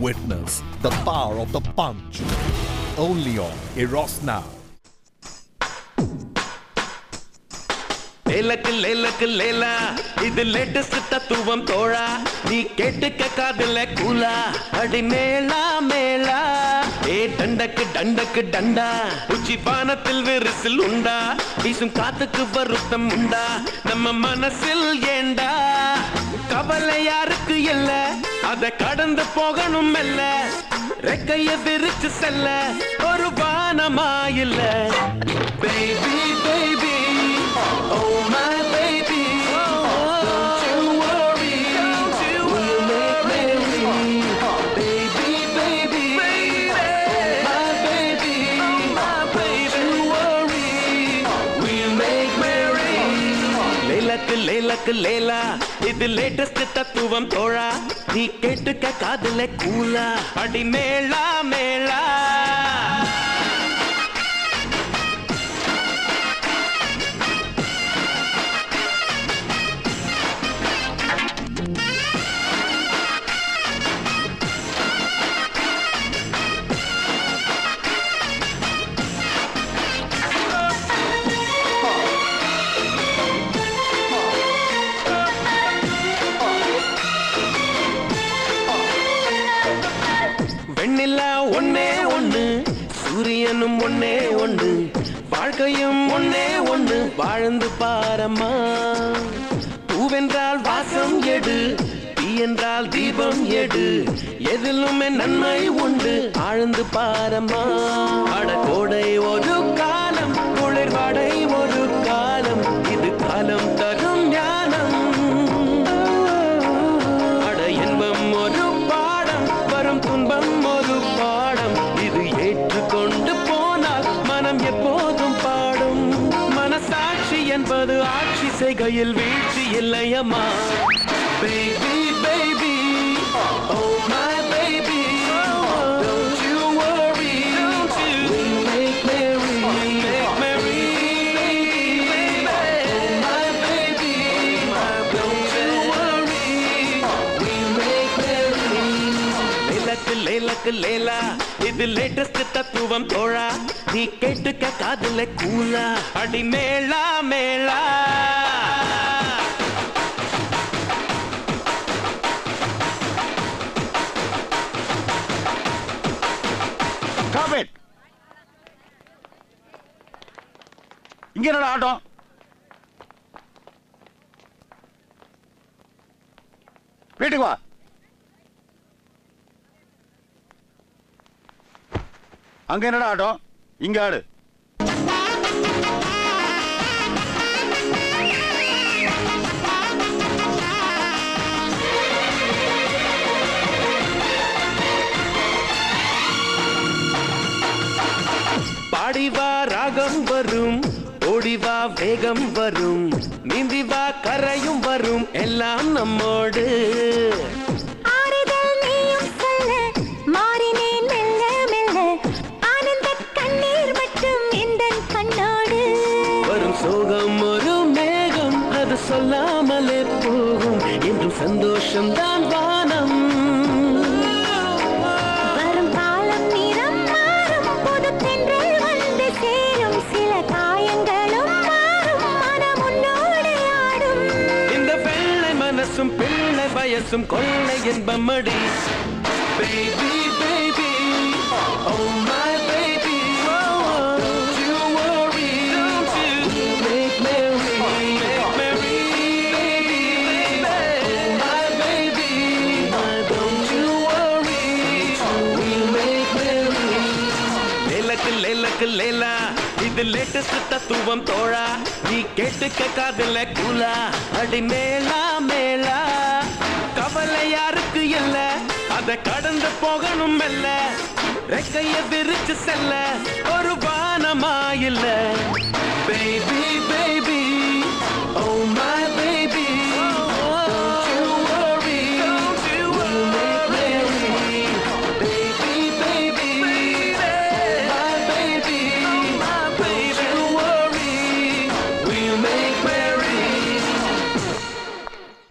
Witness the power of the punch. Only on Eros Now. லேலக்கு லேலக்கு லேலா இது latest தத்துவம் தோழா. நீ கேட்டுக்க காதல கூலா. அடி மேலா மேலா. ஏ டண்டக்கு டண்டக்கு டண்டா உச்சி பானத்தில் விரிசில் உண்டா. வீசும் காத்துக்கு வருத்தம் உண்டா. நம்ம மனசில் ஏண்டா? கவலை யாருக்கு இல்லை? அத கடந்து போகணும் மெல்ல. ரெக்கைய விரிச்சு செல்ல. ஒரு வானமா இல்ல பேபி லேலக்கு லேலா. இது லேட்டஸ்ட் தத்துவம் தோழா. நீ கேட்டுக்க காதல கூலா. அடி மேளா மேளா. ஒன்னே சூரியனும் ஒன்னே ஒன்று வாழ்க்கையும் ஒன்னே ஒன்று வாழ்ந்து பாரம்மா. பூவென்றால் வாசம் எடு தீ என்றால் தீபம் எடு எதிலுமே நன்மை உண்டு ஆழ்ந்து பாரம்மா. அட கோடை ஒரு காலம் Oh, baby, don't you worry, baby make merry. லேலக்கு லேலா. இது லேட்டஸ்ட் தத்துவம் தோழா. நீ கேட்டுக்க காதல கூலா அடி மேளா மேளா. Stop இங்க என்னடா ஆட்டம்? வீட்டுக்கு வா. அங்க என்னடா ஆட்டம்? இங்க ஆடு. வரும். ஓடிவா வேகம் வரும். நீந்தி வா கரையும் வரும். எல்லாம் நம்மோடு. சோகம் ஒரு மேகம் அது சொல்லாமலே போகும். என்றும் சந்தோஷம் தான் வானம். Don't கொள்ளை என்பமடி பேபி பேபி merry லேலக்கு லேலக்கு லேலா இது லேட்டஸ்ட் தத்துவம் தோழா. நீ கேட்டுக்க காதல கூலா. அடி மேலாமே கவலை யாருக்கு இல்ல அத கடந்து போகணும் மெல்ல. ரெக்கைய விரிச்சு செல்ல. ஒரு பானமா இல்ல. Baby baby